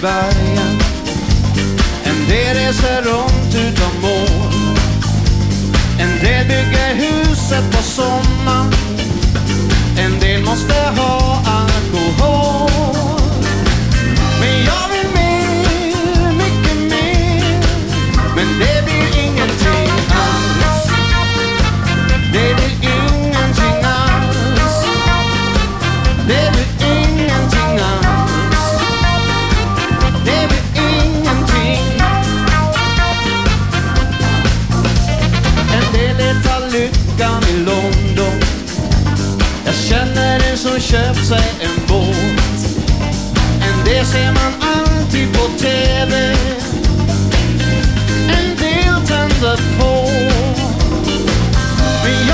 bergen. En del reser runt utan mål. En del bygger huset på sommaren. En del måste ha alkohol. Men jag köpt sig en båt. En det ser man alltid på En deelt tänder på. Men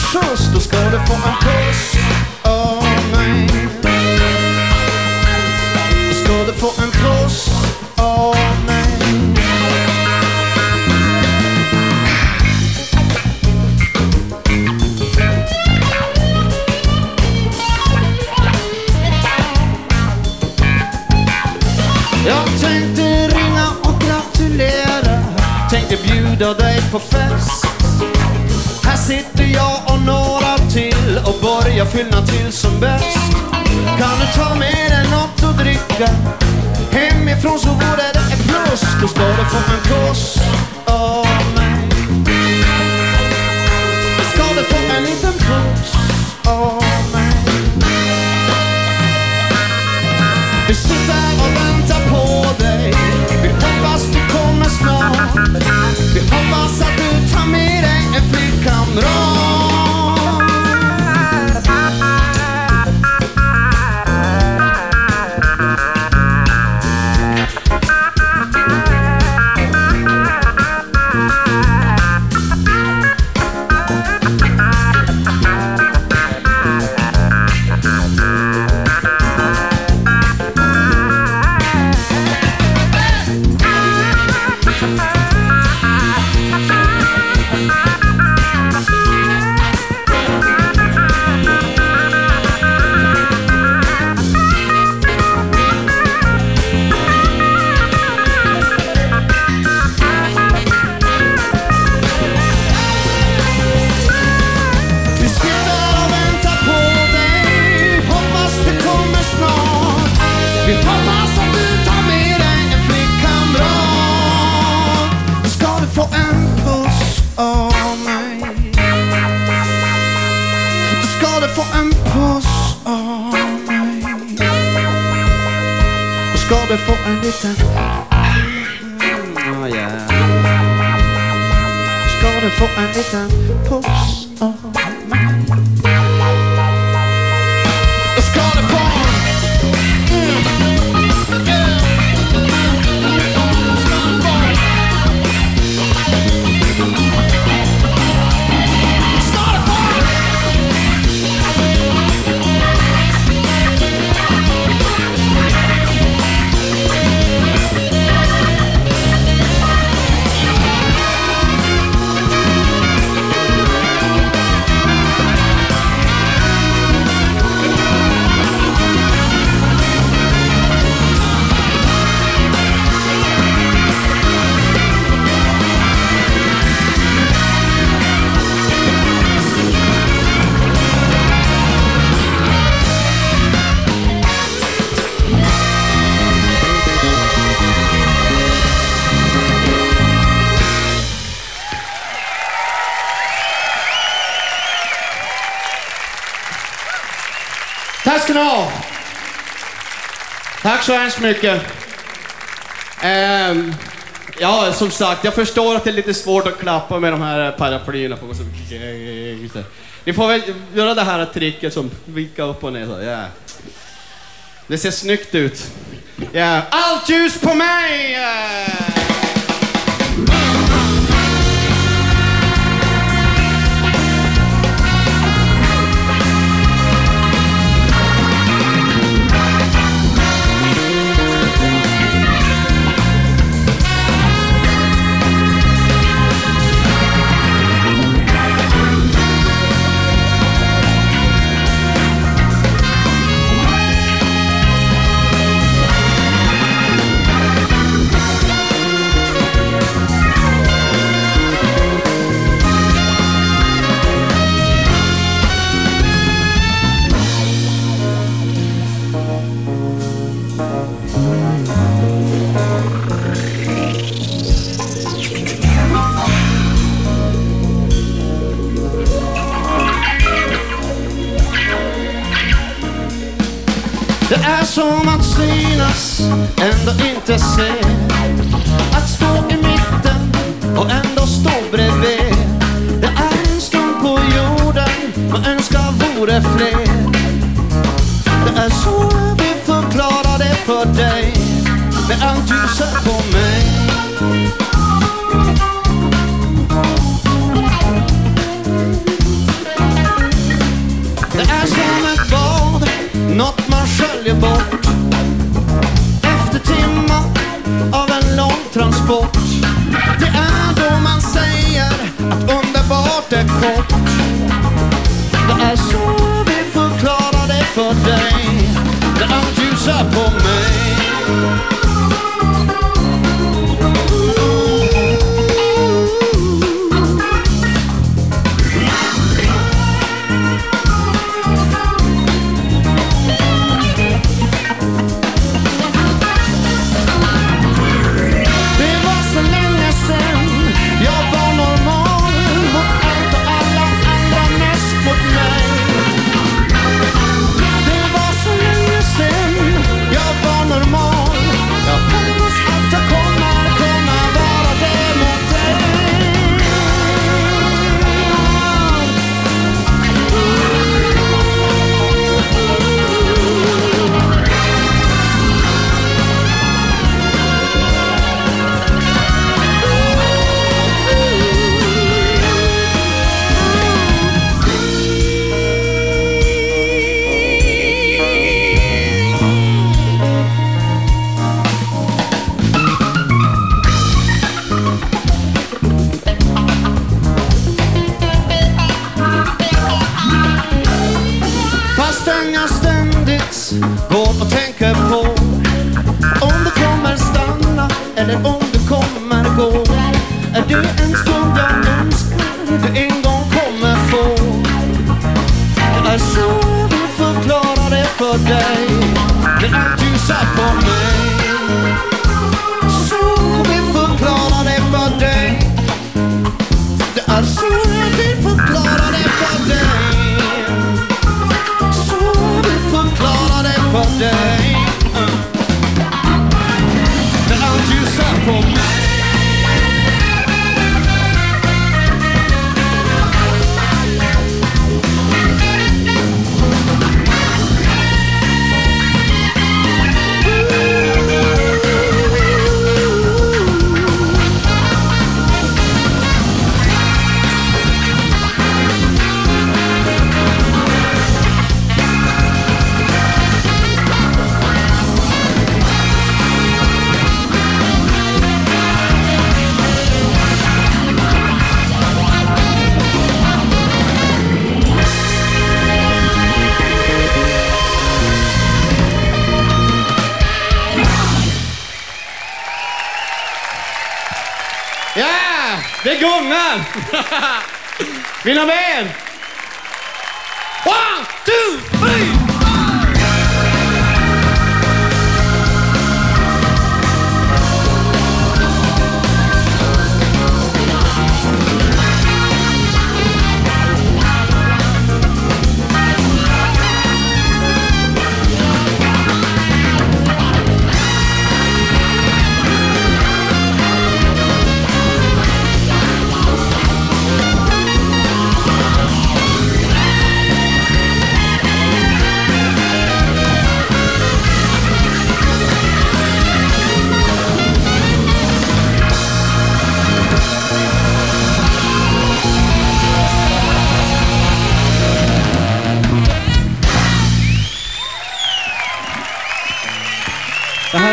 skjuts, då ska du få en puss. wurde von meinem Kuss Tack så hemskt mycket. Um, ja, som sagt, jag förstår att det är lite svårt att klappa med de här paraplyerna på. Så, ni får väl göra det här tricket som vika upp och ner så. Yeah. Det ser snyggt ut. Yeah. Allt ljus på mig! Yeah.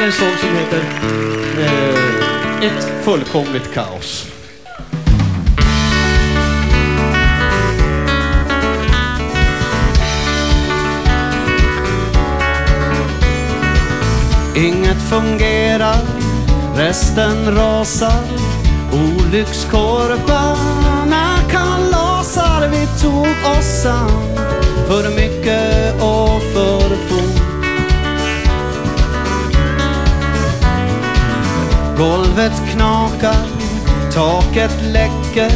en sång som heter eh, Ett fullkomligt kaos. Inget fungerar, resten rasar. Olyckskorparna kalasar. Vi tog oss an för mycket och för fort. Golvet knakar, taket läcker.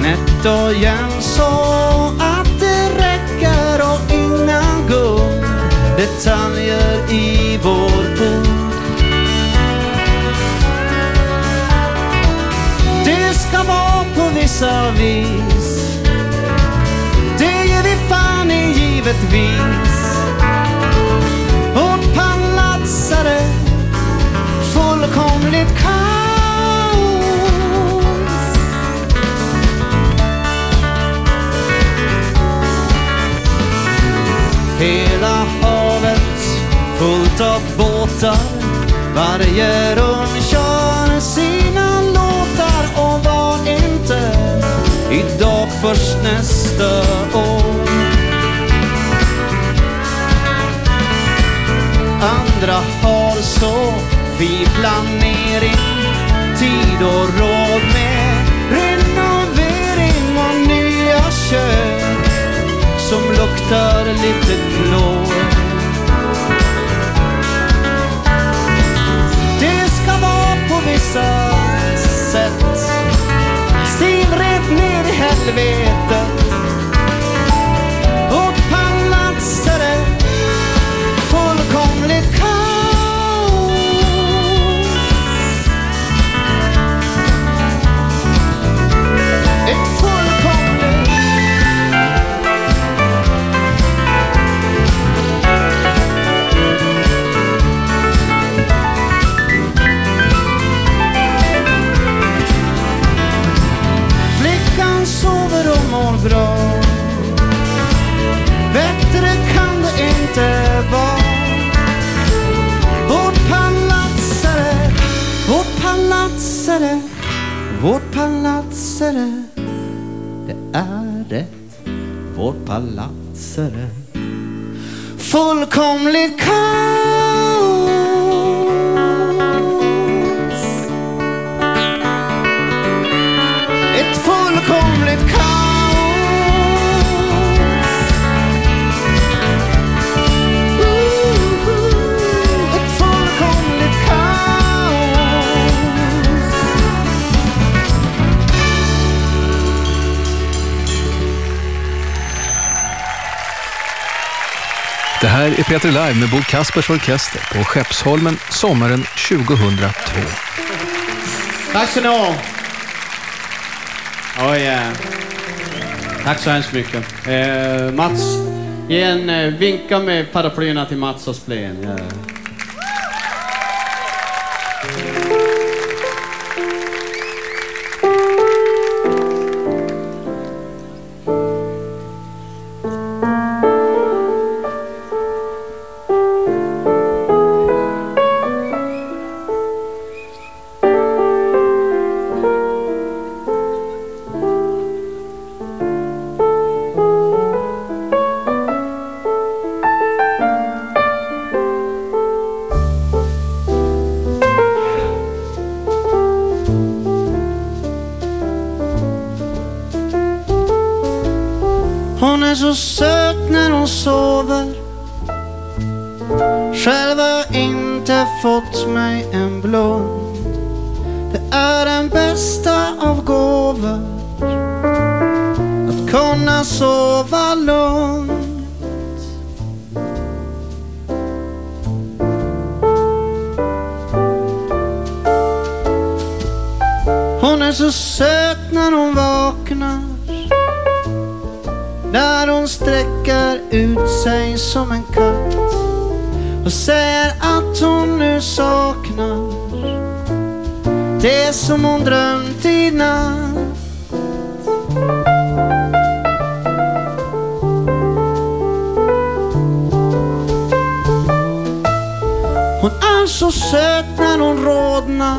Nätt och jämnt så att det räcker och inga gulddetaljer i vår pool. Det ska vara på vissa vis. Det ger vi fan i givetvis. Vårt palats är det fullkomligt kaos. Hela havet fullt av båtar. Varje rum kör sina låtar och var inte idag först nästa år. Andra har så vi planering Tid och råd med renovering och nya kök som luktar lite blå Det ska vara på vissa sätt Stilrent ner i helvetet. Bra. Bättre kan det inte vara. Vårt palats är det, vårt palats är det Vårt palats är det Det är det. Vårt palats är det Fullkomligt kallt. Här är Peter Live med Bo Kaspers Orkester på Skeppsholmen sommaren 2002. Tack ska ni ha. Oh yeah. Tack så hemskt mycket. Eh, Mats, ge en eh, vinka med paraplyerna till Mats och Spleen. Yeah. Så söt när hon rodnar.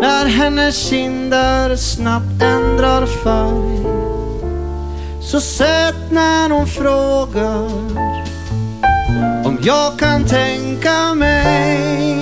När hennes kinder snabbt ändrar färg. Så söt när hon frågar om jag kan tänka mig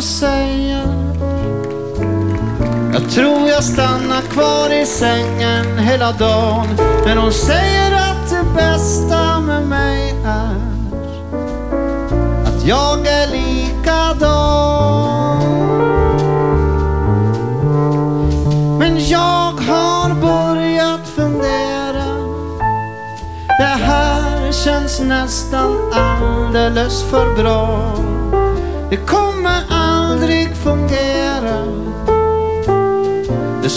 söt säga. hon säger Jag tror jag stannar kvar i sängen hela dagen. Men hon säger att det bästa med mig är Att jag är likadan. Men jag har börjat fundera. Det här känns nästan alldeles för bra. Det kommer aldrig fungera Det är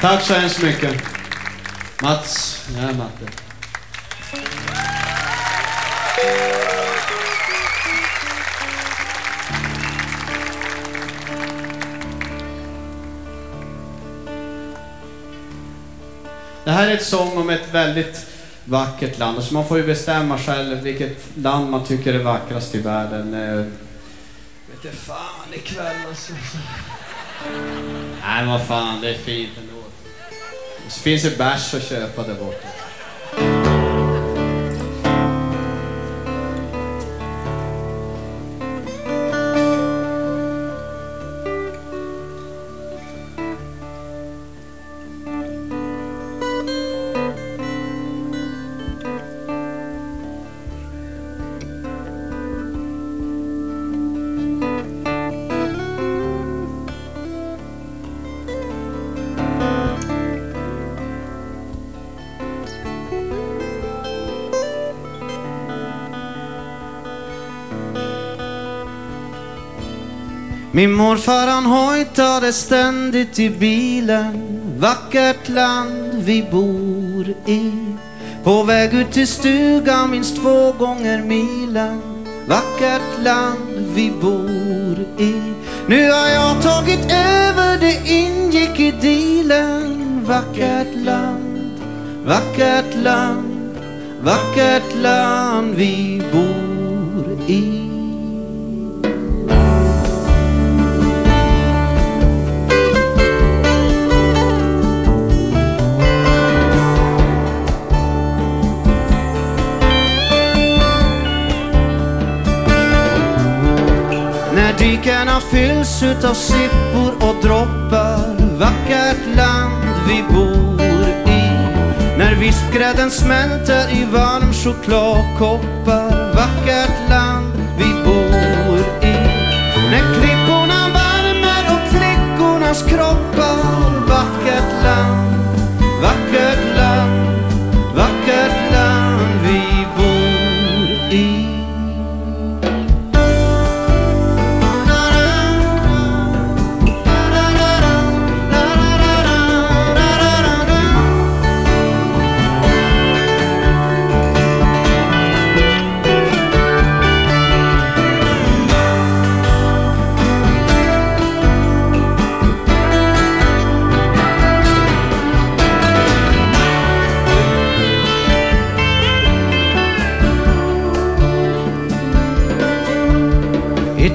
Tack så hemskt mycket. Mats, ja Matte. Det här är ett sång om ett väldigt vackert land. Så man får ju bestämma själv vilket land man tycker är vackrast i världen. Eh, Vet du fan ikväll alltså. Nej, vad fan, det är fint ändå. Det finns ju bärs Min morfar han hojtade ständigt i bilen. Vackert land vi bor i. På väg ut till stugan minst två gånger milen. Vackert land vi bor i. Nu har jag tagit över, det ingick i dealen. Vackert land, vackert land, vackert land vi bor i. fylls utav sippor och droppar. Vackert land vi bor i. När vispgrädden smälter i varm chokladkoppar. Vackert land vi bor i. När klipporna värmer upp flickornas kroppar.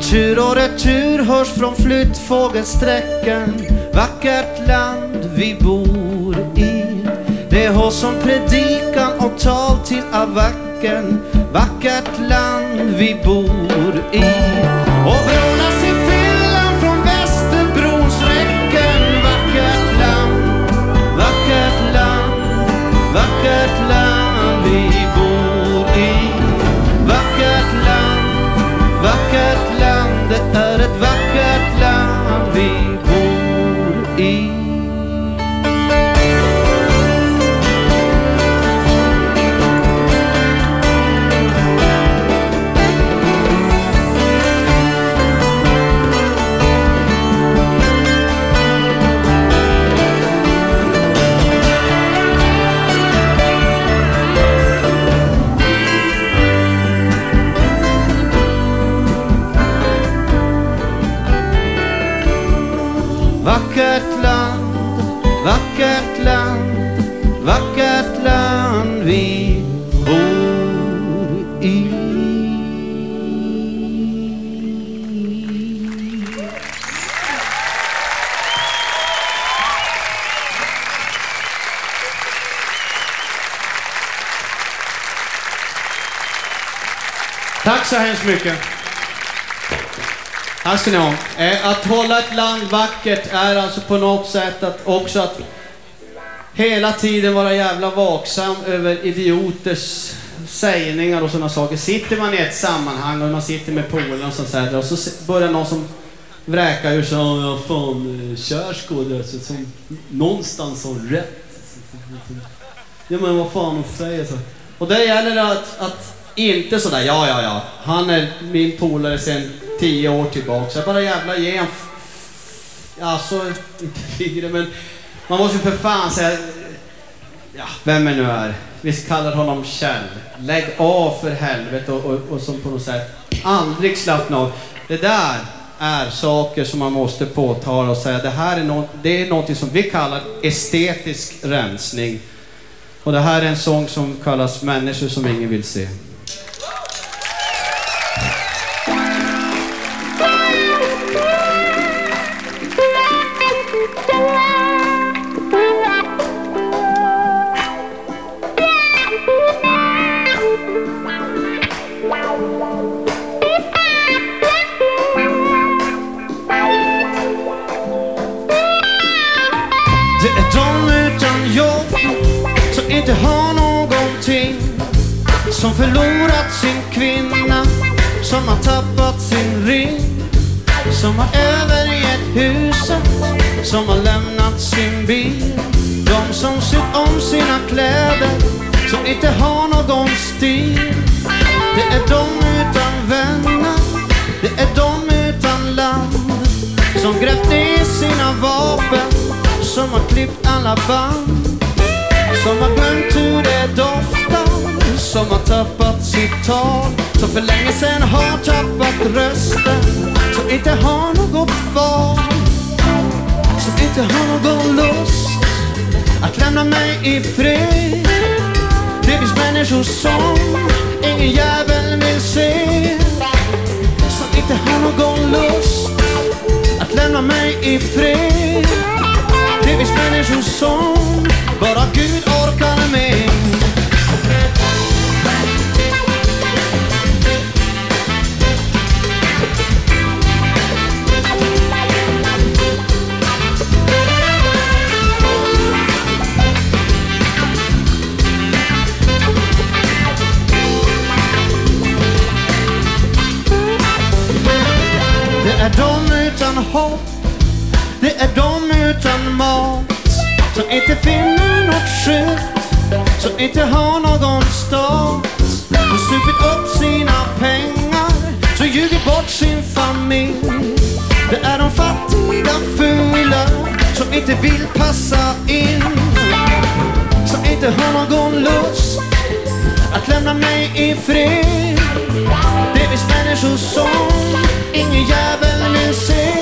Tur och retur hörs från flyttfågelsträcken Vackert land vi bor i. Det har som predikan och tal till avacken Vackert land vi bor i. Och vackert land, vackert land vi bor i. Tack så hemskt mycket. Tack ska ni ha. Eh, att hålla ett land vackert är alltså på något sätt att också att hela tiden vara jävla vaksam över idioters sägningar och sådana saker. Sitter man i ett sammanhang och man sitter med polarna och sånt där och så börjar någon som vräka ur sig "Ja, ja fan, eh, som någonstans har rätt. Ja men vad fan hon säger så. Och det gäller det att, att inte sådär, ja ja ja, han är min polare sedan tio år tillbaka. Så jag bara jävla ge en Alltså, inte fingret men man måste ju för fan säga, ja, vem det nu är. Vi kallar honom Kjell. Lägg av för helvete och, och, och som på något sätt aldrig slappna av. Det där är saker som man måste påtala och säga, det här är, något, det är något som vi kallar estetisk rensning. Och det här är en sång som kallas Människor som ingen vill se. Som förlorat sin kvinna Som har tappat sin ring Som har övergett huset Som har lämnat sin bil. De som sytt om sina kläder Som inte har någon stil. Det är de utan vänner Det är de utan land som grävt ner sina vapen Som har klippt alla band Som har glömt hur det doftar som har tappat sitt tal. Som för länge sen har tappat rösten. Som inte har något val. Som inte har någon lust Att lämna mig i fred. Det finns människor som Ingen jävel vill se. Som inte har någon lust att lämna mig i fred. Det finns människor som bara Gud orkar med. Hopp Det är de utan mat Som inte finner något skydd Som inte har någon stat. Och supit upp sina pengar Som ljugit bort sin familj. Det är de fattiga fula Som inte vill passa in Som inte har någon lust Att lämna mig i fred. Det finns människor som ingen jävel vill se.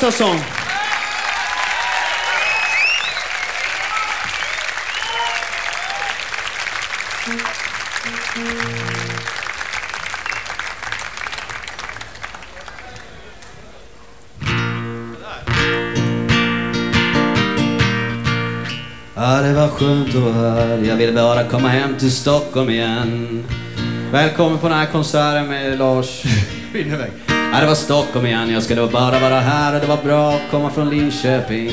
Gustafsson. Ja, det var skönt att här. Jag vill bara komma hem till Stockholm igen. Välkommen på den här konserten med Lars Winnerbäck. Ja, det var Stockholm igen. Jag skulle bara vara här och det var bra att komma från Linköping.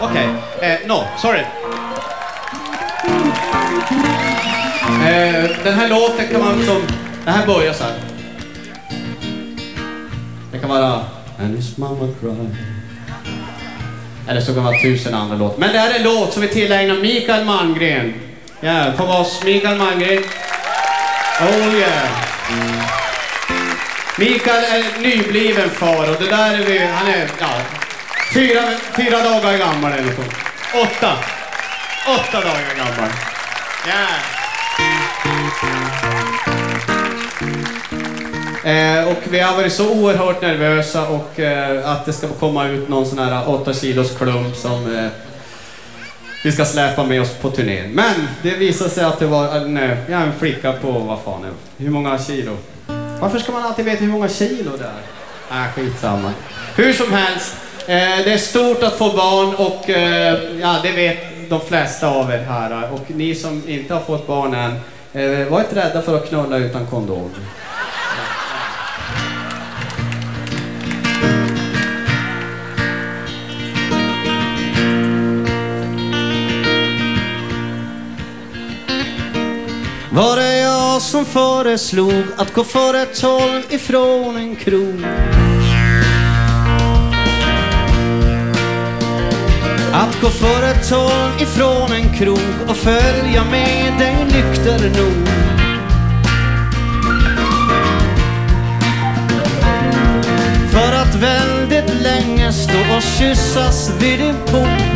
Okej, eh, no, sorry. Eh, den här låten kan man som... Den här börjar så här. Det kan vara... And his mama cry. Eller så kan det vara tusen andra låtar. Men det här är en låt som vi tillägnar Mikael Malmgren. Ja, på oss Mikael Malmgren. Oh yeah. Mikael är nybliven far och det där är vi, han är, ja, fyra, fyra dagar gammal eller så. Åtta. Åtta dagar gammal. Yeah! Eh, och vi har varit så oerhört nervösa och eh, att det ska komma ut någon sån här 8 kilos klump som eh, vi ska släpa med oss på turnén. Men det visade sig att det var en, eh, ja, en flicka på, vad fan är det? Hur många kilo? Varför ska man alltid veta hur många kilo det är? Äh, skitsamma. Hur som helst, eh, det är stort att få barn och eh, ja, det vet de flesta av er här. Och ni som inte har fått barn än, eh, var inte rädda för att knulla utan kondom. Var som föreslog att gå före tolv ifrån en krog? Att gå före tolv ifrån en krog och följa med dig nykter nog För att väldigt länge stå och kyssas vid din port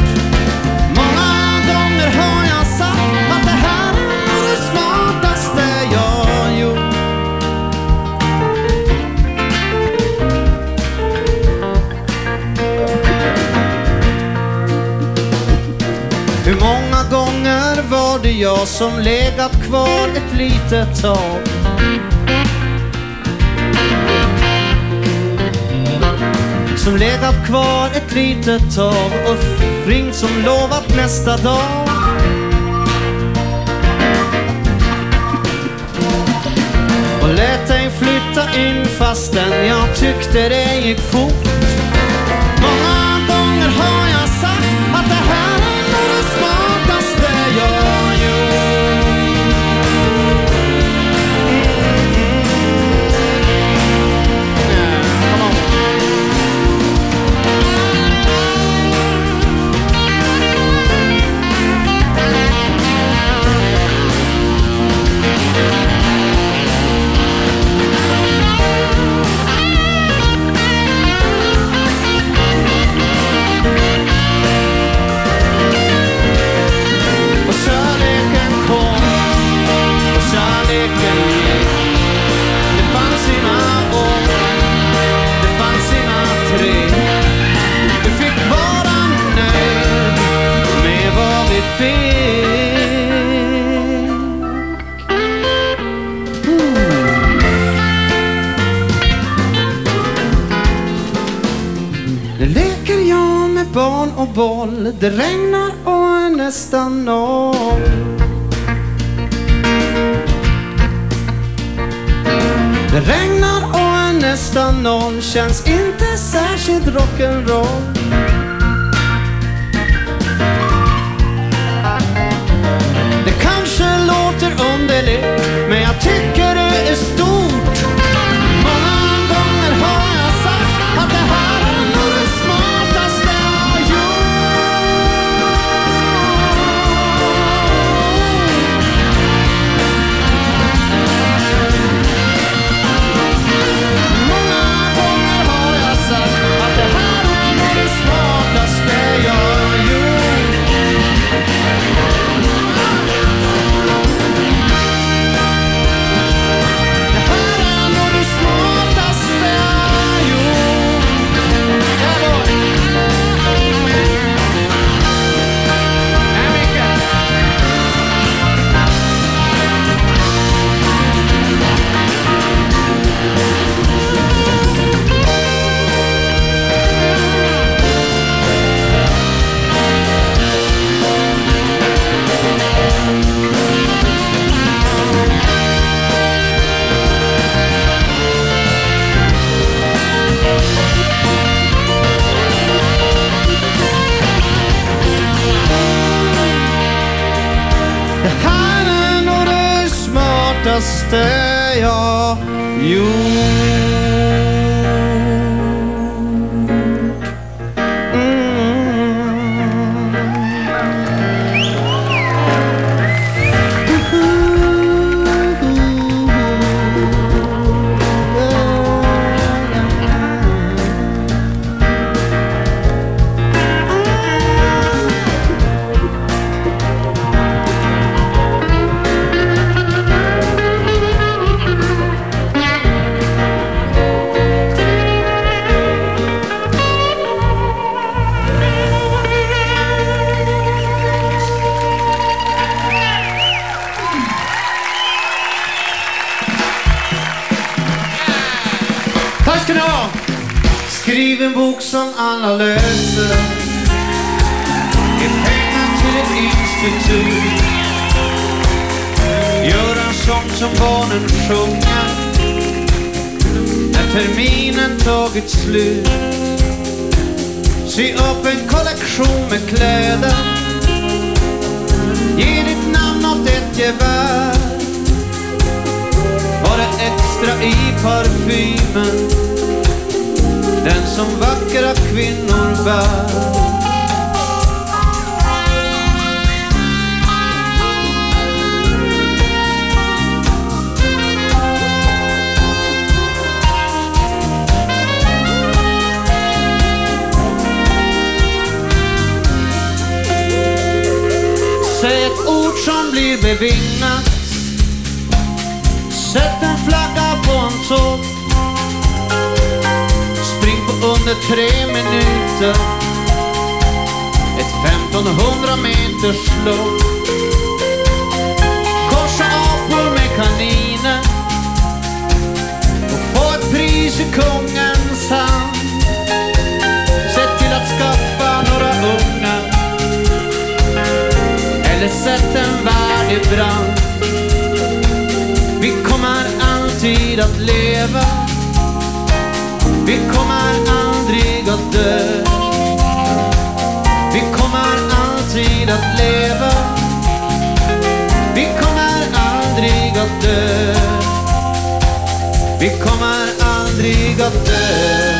jag som legat kvar ett litet tag. Som legat kvar ett litet tag och ringt som lovat nästa dag. Och lät dig flytta in fastän jag tyckte det gick fort. vackra kvinnor bär. Säg ett ord som blir bevingat. Sätt en flagga på en tåg under tre minuter. Ett 1500 meters lopp. Korsa apor med kaniner och få ett pris i kungens hand. Se till att skaffa några ungar eller sätt en värld i brand. Vi kommer alltid att leva vi kommer aldrig att dö. Vi kommer alltid att leva. Vi kommer aldrig att dö. Vi kommer aldrig att dö.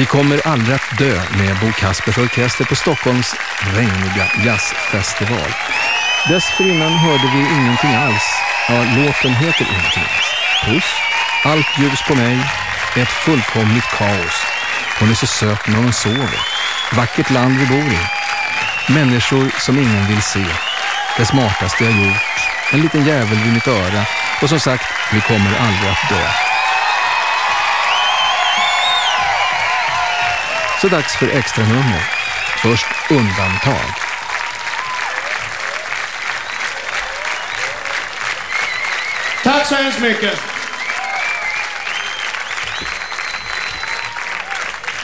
Vi kommer aldrig att dö med Bo Kaspers Orkester på Stockholms regniga jazzfestival. Dessförinnan hörde vi ingenting alls. Ja, låten heter ingenting alls. Puss, allt ljus på mig, ett fullkomligt kaos. Hon är så söt när hon sover. Vackert land vi bor i. Människor som ingen vill se. Det smartaste jag gjort. En liten jävel vid mitt öra. Och som sagt, vi kommer aldrig att dö. Så dags för extra nummer. Först undantag. Tack så hemskt mycket.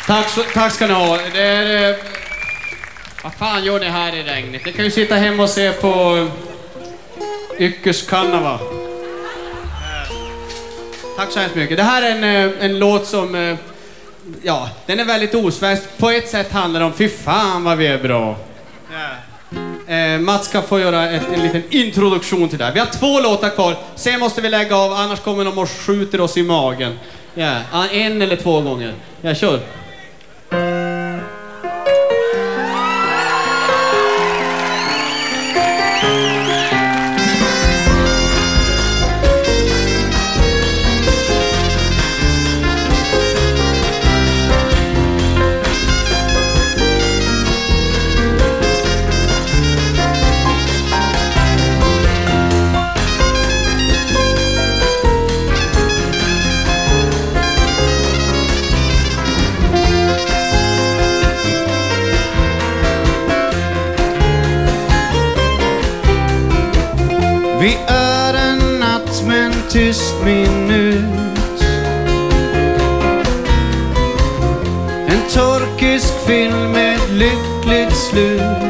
Tack, så, tack ska ni ha. Det är... eh, Vad fan gör ni här i regnet? Ni kan ju sitta hemma och se på Ykköskanava. Eh, Tack så hemskt mycket. Det här är en, eh, en låt som... Eh, Ja, den är väldigt osvensk. På ett sätt handlar det om fy fan vad vi är bra. Eh, Mats ska få göra ett, en liten introduktion till det här. Vi har två låtar kvar, sen måste vi lägga av annars kommer de och skjuter oss i magen. Ja, en eller två gånger. Jag kör. Film med lyckligt slut.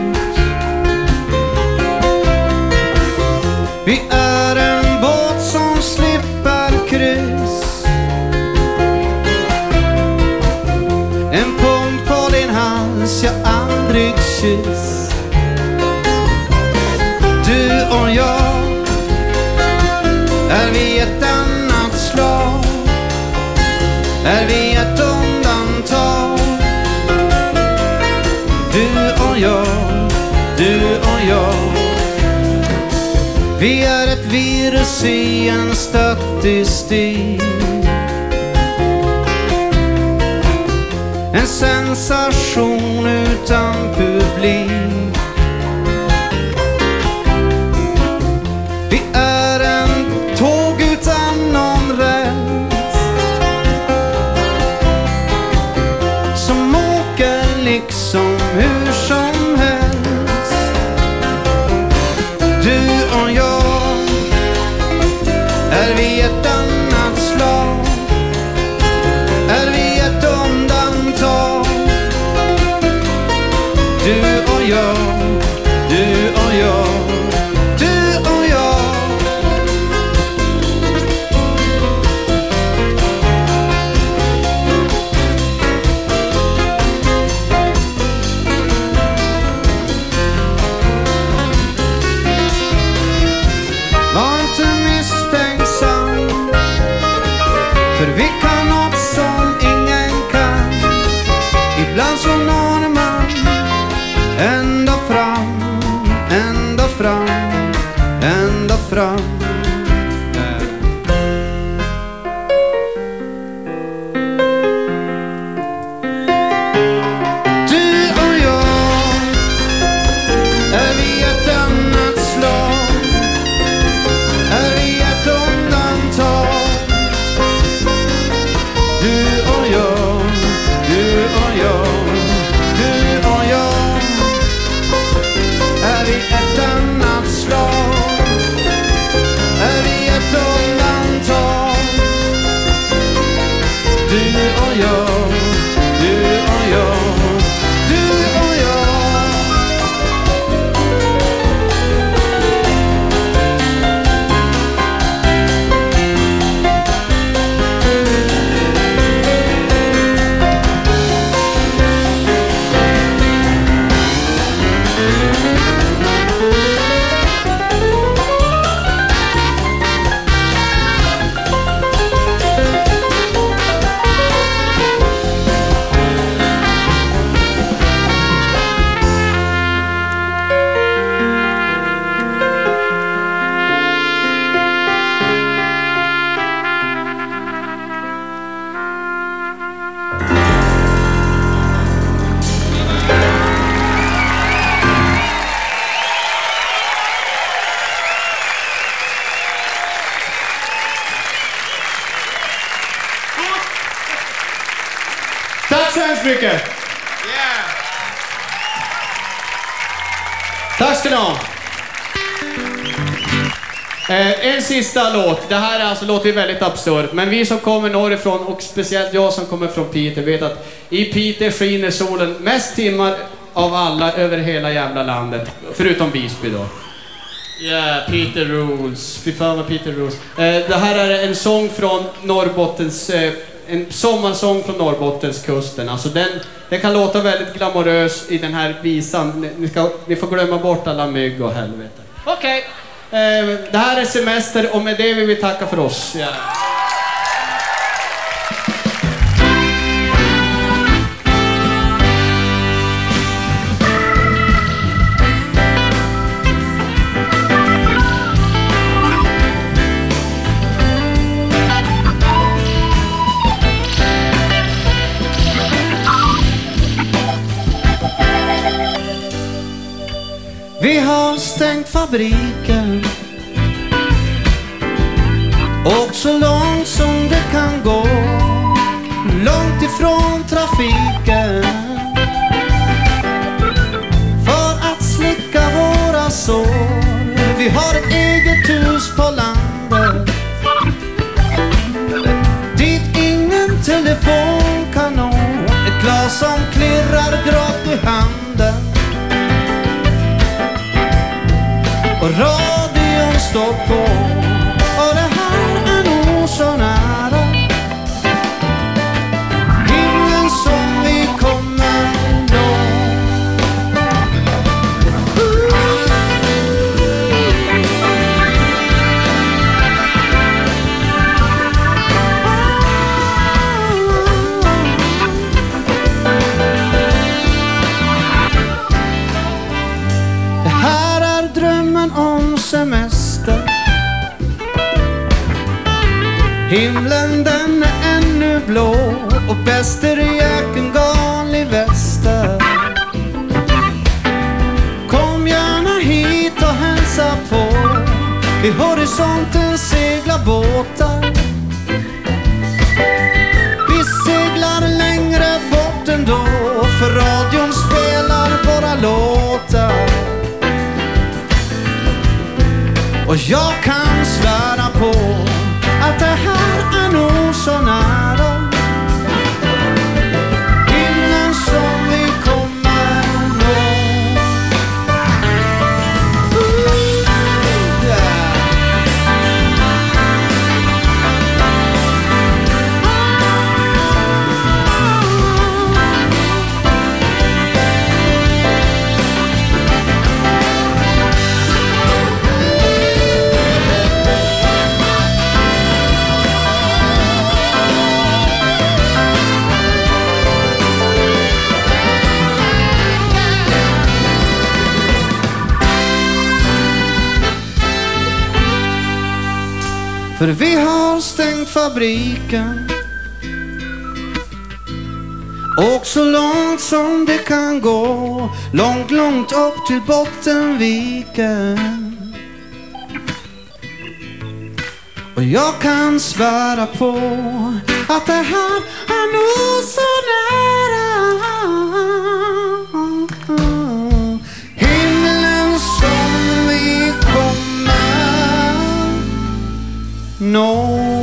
Ett virus i en statistik. En sensation utan publik. Vi är en tåg utan någon räls. Som åker liksom hur som sista låt. Det här är alltså, låter ju väldigt absurt, men vi som kommer norrifrån och speciellt jag som kommer från Piteå vet att i Piteå skiner solen mest timmar av alla över hela jävla landet. Förutom Visby då. Yeah, Peter Rules. Fy fan vad Peter Rules. Eh, det här är en sång från Norrbottens... Eh, en sommarsång från Norrbottenskusten. Alltså den, den kan låta väldigt glamorös i den här visan. Ni, ni, ska, ni får glömma bort alla mygg och helvete. Okej. Eh, det här är semester och med det vill vi tacka för oss. Ja. Vi har stängt fabriken telefon kan nå Ett Himlen den är ännu blå och bäster gal i väster. Kom gärna hit och hälsa på. I horisonten seglar båtar. Vi seglar längre bort ändå för radion spelar våra låtar. Och jag kan svära på För vi har stängt fabriken. Och så långt som det kan gå Långt, långt upp till Bottenviken. Och jag kan svära på att det här är nog så nära. know